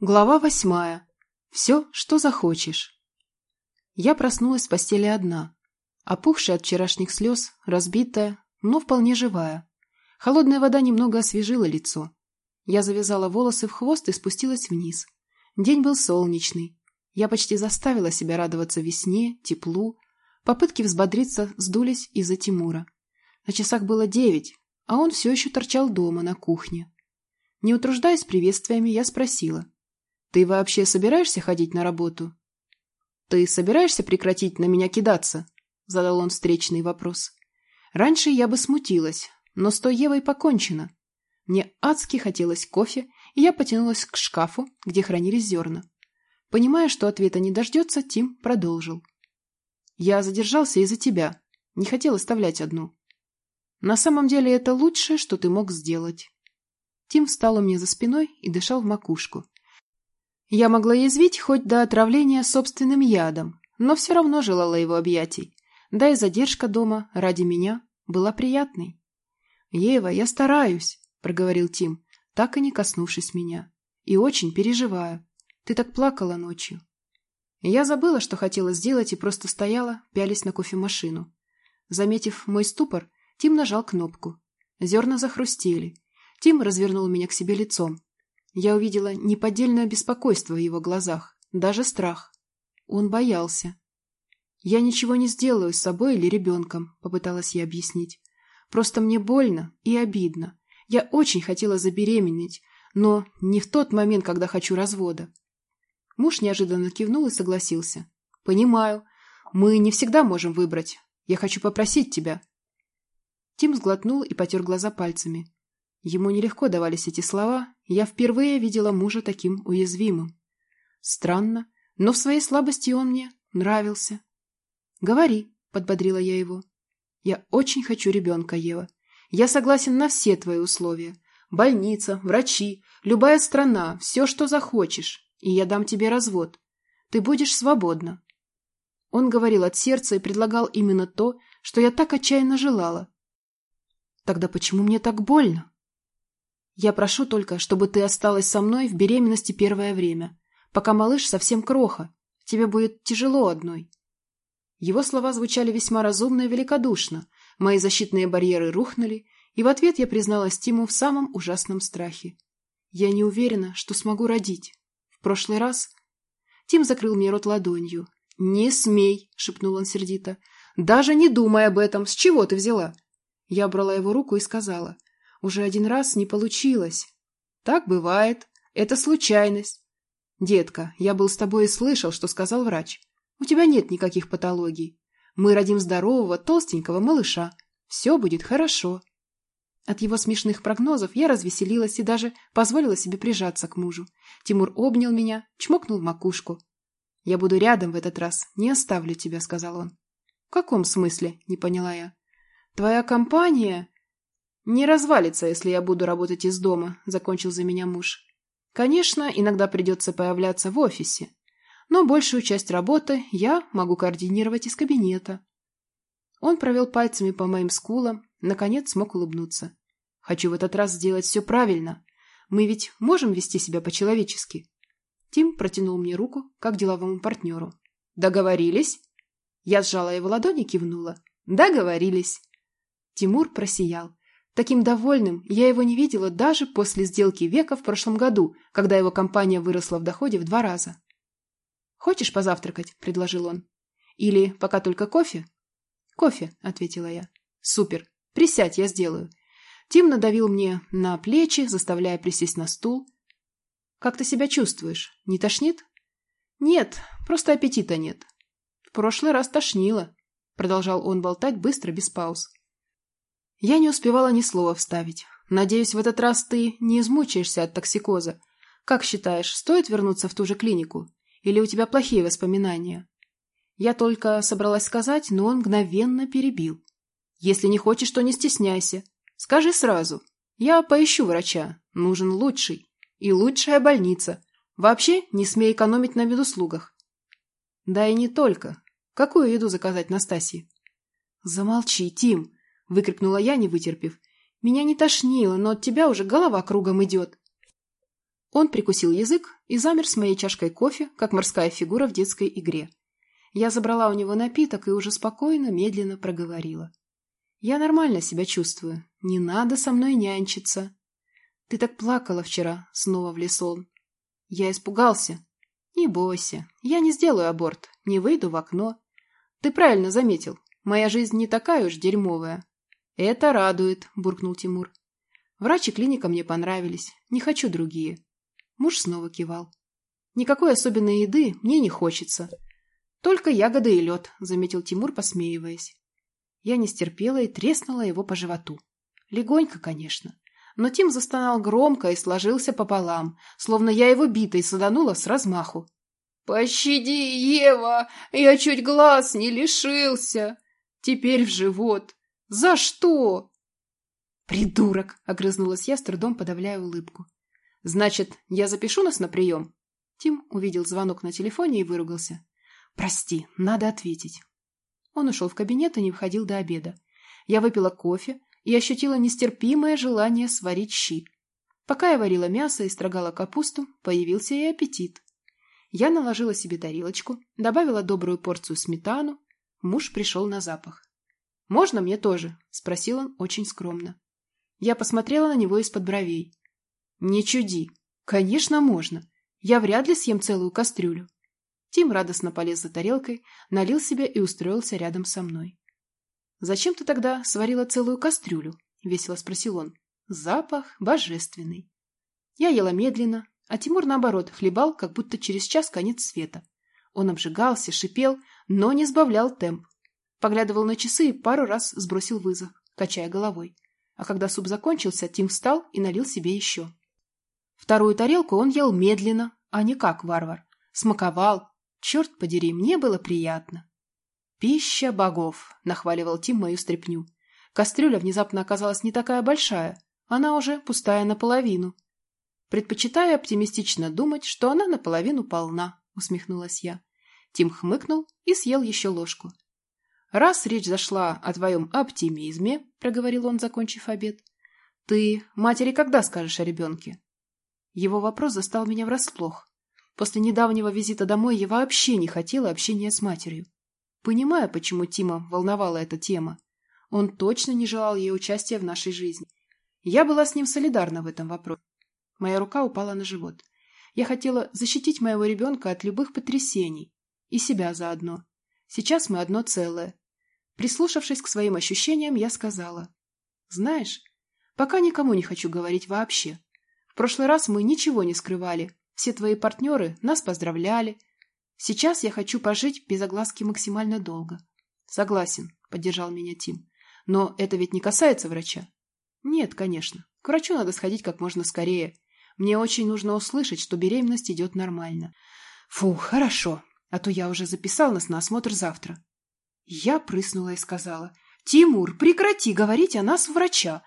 Глава восьмая. Все, что захочешь. Я проснулась в постели одна, опухшая от вчерашних слез, разбитая, но вполне живая. Холодная вода немного освежила лицо. Я завязала волосы в хвост и спустилась вниз. День был солнечный. Я почти заставила себя радоваться весне, теплу. Попытки взбодриться сдулись из-за Тимура. На часах было девять, а он все еще торчал дома на кухне. Не утруждаясь приветствиями, я спросила — ты вообще собираешься ходить на работу? Ты собираешься прекратить на меня кидаться? Задал он встречный вопрос. Раньше я бы смутилась, но с той Евой покончено. Мне адски хотелось кофе, и я потянулась к шкафу, где хранились зерна. Понимая, что ответа не дождется, Тим продолжил. «Я задержался из-за тебя. Не хотел оставлять одну. На самом деле это лучшее, что ты мог сделать». Тим встал у меня за спиной и дышал в макушку. Я могла язвить хоть до отравления собственным ядом, но все равно желала его объятий. Да и задержка дома ради меня была приятной. «Ева, я стараюсь», — проговорил Тим, так и не коснувшись меня. «И очень переживаю. Ты так плакала ночью». Я забыла, что хотела сделать, и просто стояла, пялись на кофемашину. Заметив мой ступор, Тим нажал кнопку. Зерна захрустели. Тим развернул меня к себе лицом. Я увидела неподдельное беспокойство в его глазах, даже страх. Он боялся. «Я ничего не сделаю с собой или ребенком», — попыталась я объяснить. «Просто мне больно и обидно. Я очень хотела забеременеть, но не в тот момент, когда хочу развода». Муж неожиданно кивнул и согласился. «Понимаю. Мы не всегда можем выбрать. Я хочу попросить тебя». Тим сглотнул и потер глаза пальцами. Ему нелегко давались эти слова, я впервые видела мужа таким уязвимым. Странно, но в своей слабости он мне нравился. «Говори», — подбодрила я его. «Я очень хочу ребенка, Ева. Я согласен на все твои условия. Больница, врачи, любая страна, все, что захочешь. И я дам тебе развод. Ты будешь свободна». Он говорил от сердца и предлагал именно то, что я так отчаянно желала. «Тогда почему мне так больно?» Я прошу только, чтобы ты осталась со мной в беременности первое время, пока малыш совсем кроха. Тебе будет тяжело одной. Его слова звучали весьма разумно и великодушно. Мои защитные барьеры рухнули, и в ответ я призналась Тиму в самом ужасном страхе. Я не уверена, что смогу родить. В прошлый раз... Тим закрыл мне рот ладонью. «Не смей!» — шепнул он сердито. «Даже не думай об этом! С чего ты взяла?» Я брала его руку и сказала. Уже один раз не получилось. Так бывает. Это случайность. Детка, я был с тобой и слышал, что сказал врач. У тебя нет никаких патологий. Мы родим здорового, толстенького малыша. Все будет хорошо. От его смешных прогнозов я развеселилась и даже позволила себе прижаться к мужу. Тимур обнял меня, чмокнул в макушку. «Я буду рядом в этот раз, не оставлю тебя», — сказал он. «В каком смысле?» — не поняла я. «Твоя компания...» «Не развалится, если я буду работать из дома», — закончил за меня муж. «Конечно, иногда придется появляться в офисе, но большую часть работы я могу координировать из кабинета». Он провел пальцами по моим скулам, наконец смог улыбнуться. «Хочу в этот раз сделать все правильно. Мы ведь можем вести себя по-человечески». Тим протянул мне руку, как деловому партнеру. «Договорились?» Я сжала его ладони и кивнула. «Договорились». Тимур просиял. Таким довольным я его не видела даже после сделки века в прошлом году, когда его компания выросла в доходе в два раза. «Хочешь позавтракать?» – предложил он. «Или пока только кофе?» «Кофе», – ответила я. «Супер. Присядь, я сделаю». Тим надавил мне на плечи, заставляя присесть на стул. «Как ты себя чувствуешь? Не тошнит?» «Нет, просто аппетита нет». «В прошлый раз тошнило», – продолжал он болтать быстро, без пауз. Я не успевала ни слова вставить. Надеюсь, в этот раз ты не измучаешься от токсикоза. Как считаешь, стоит вернуться в ту же клинику? Или у тебя плохие воспоминания? Я только собралась сказать, но он мгновенно перебил. Если не хочешь, то не стесняйся. Скажи сразу. Я поищу врача. Нужен лучший. И лучшая больница. Вообще не смей экономить на медуслугах. Да и не только. Какую еду заказать Настасье? Замолчи, Тим. — выкрикнула я, не вытерпев. «Меня не тошнило, но от тебя уже голова кругом идет». Он прикусил язык и замер с моей чашкой кофе, как морская фигура в детской игре. Я забрала у него напиток и уже спокойно, медленно проговорила. «Я нормально себя чувствую. Не надо со мной нянчиться». «Ты так плакала вчера», — снова влез он. Я испугался. «Не бойся. Я не сделаю аборт. Не выйду в окно. Ты правильно заметил. Моя жизнь не такая уж дерьмовая». «Это радует», — буркнул Тимур. «Врач и клиника мне понравились. Не хочу другие». Муж снова кивал. «Никакой особенной еды мне не хочется. Только ягоды и лед», — заметил Тимур, посмеиваясь. Я не стерпела и треснула его по животу. Легонько, конечно. Но Тим застонал громко и сложился пополам, словно я его битой саданула с размаху. «Пощади, Ева! Я чуть глаз не лишился! Теперь в живот! За что?» «Придурок!» — огрызнулась я, с трудом подавляя улыбку. «Значит, я запишу нас на прием?» Тим увидел звонок на телефоне и выругался. «Прости, надо ответить». Он ушел в кабинет и не входил до обеда. Я выпила кофе и ощутила нестерпимое желание сварить щи. Пока я варила мясо и строгала капусту, появился и аппетит. Я наложила себе тарелочку, добавила добрую порцию сметану. Муж пришел на запах. «Можно мне тоже?» – спросил он очень скромно. Я посмотрела на него из-под бровей. «Не чуди. Конечно, можно. Я вряд ли съем целую кастрюлю». Тим радостно полез за тарелкой, налил себе и устроился рядом со мной. «Зачем ты тогда сварила целую кастрюлю?» — весело спросил он. «Запах божественный». Я ела медленно, а Тимур, наоборот, хлебал, как будто через час конец света. Он обжигался, шипел, но не сбавлял темп. Поглядывал на часы и пару раз сбросил вызов, качая головой. А когда суп закончился, Тим встал и налил себе еще. Вторую тарелку он ел медленно, а не как варвар. Смаковал. Черт подери, мне было приятно. «Пища богов», — нахваливал Тим мою стряпню. Кастрюля внезапно оказалась не такая большая. Она уже пустая наполовину. «Предпочитаю оптимистично думать, что она наполовину полна», — усмехнулась я. Тим хмыкнул и съел еще ложку. «Раз речь зашла о твоем оптимизме», — проговорил он, закончив обед, — «ты матери когда скажешь о ребенке?» Его вопрос застал меня врасплох. После недавнего визита домой я вообще не хотела общения с матерью. Понимаю, почему Тима волновала эта тема. Он точно не желал ей участия в нашей жизни. Я была с ним солидарна в этом вопросе. Моя рука упала на живот. Я хотела защитить моего ребенка от любых потрясений. И себя заодно. Сейчас мы одно целое. Прислушавшись к своим ощущениям, я сказала. Знаешь, пока никому не хочу говорить вообще прошлый раз мы ничего не скрывали. Все твои партнеры нас поздравляли. Сейчас я хочу пожить без огласки максимально долго. Согласен, поддержал меня Тим. Но это ведь не касается врача. Нет, конечно. К врачу надо сходить как можно скорее. Мне очень нужно услышать, что беременность идет нормально. Фу, хорошо. А то я уже записал нас на осмотр завтра. Я прыснула и сказала. Тимур, прекрати говорить о нас врача.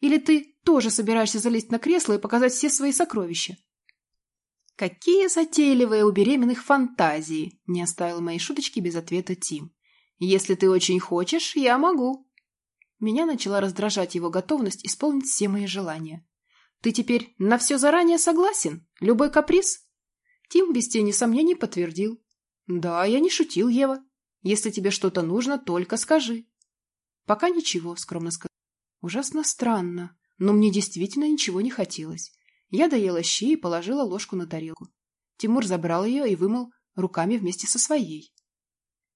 Или ты тоже собираешься залезть на кресло и показать все свои сокровища? Какие затейливые у беременных фантазии, не оставил мои шуточки без ответа Тим. Если ты очень хочешь, я могу. Меня начала раздражать его готовность исполнить все мои желания. Ты теперь на все заранее согласен? Любой каприз? Тим без тени сомнений подтвердил. Да, я не шутил, Ева. Если тебе что-то нужно, только скажи. Пока ничего, скромно сказал. Ужасно странно, но мне действительно ничего не хотелось. Я доела щи и положила ложку на тарелку. Тимур забрал ее и вымыл руками вместе со своей.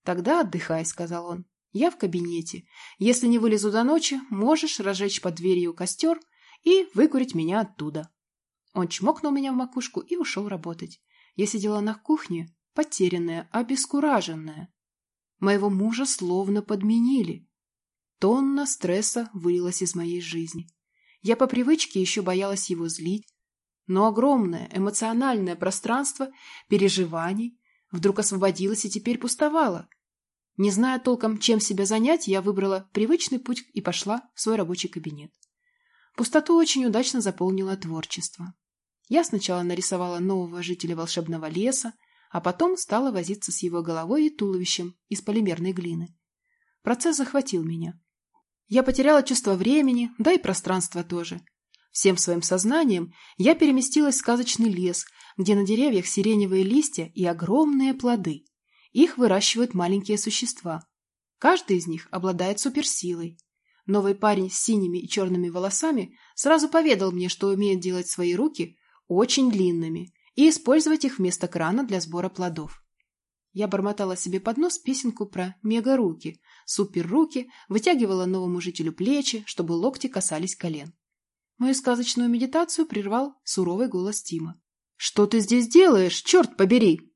«Тогда отдыхай», — сказал он. «Я в кабинете. Если не вылезу до ночи, можешь разжечь под дверью костер и выкурить меня оттуда». Он чмокнул меня в макушку и ушел работать. Я сидела на кухне, потерянная, обескураженная. Моего мужа словно подменили. Тонна стресса вылилась из моей жизни. Я по привычке еще боялась его злить, но огромное эмоциональное пространство переживаний вдруг освободилось и теперь пустовало. Не зная толком, чем себя занять, я выбрала привычный путь и пошла в свой рабочий кабинет. Пустоту очень удачно заполнило творчество. Я сначала нарисовала нового жителя волшебного леса, а потом стала возиться с его головой и туловищем из полимерной глины. Процесс захватил меня. Я потеряла чувство времени, да и пространства тоже. Всем своим сознанием я переместилась в сказочный лес, где на деревьях сиреневые листья и огромные плоды. Их выращивают маленькие существа. Каждый из них обладает суперсилой. Новый парень с синими и черными волосами сразу поведал мне, что умеет делать свои руки очень длинными и использовать их вместо крана для сбора плодов. Я бормотала себе под нос песенку про мега-руки, супер-руки, вытягивала новому жителю плечи, чтобы локти касались колен. Мою сказочную медитацию прервал суровый голос Тима. «Что ты здесь делаешь, черт побери?»